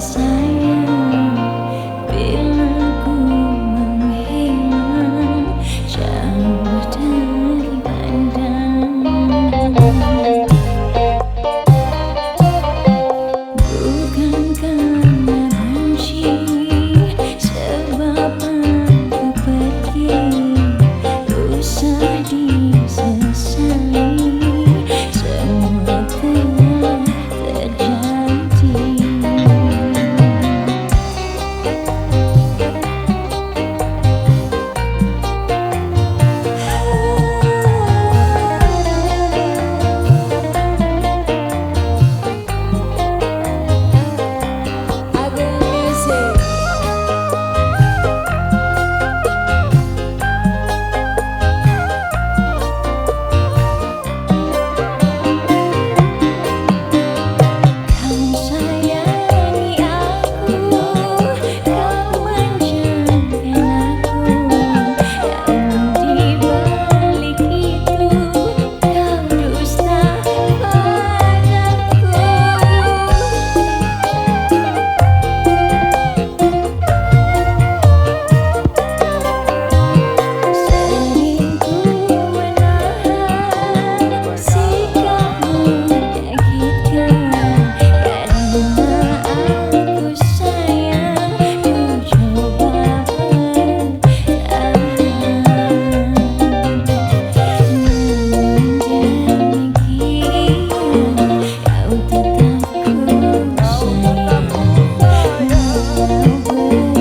side Thank you.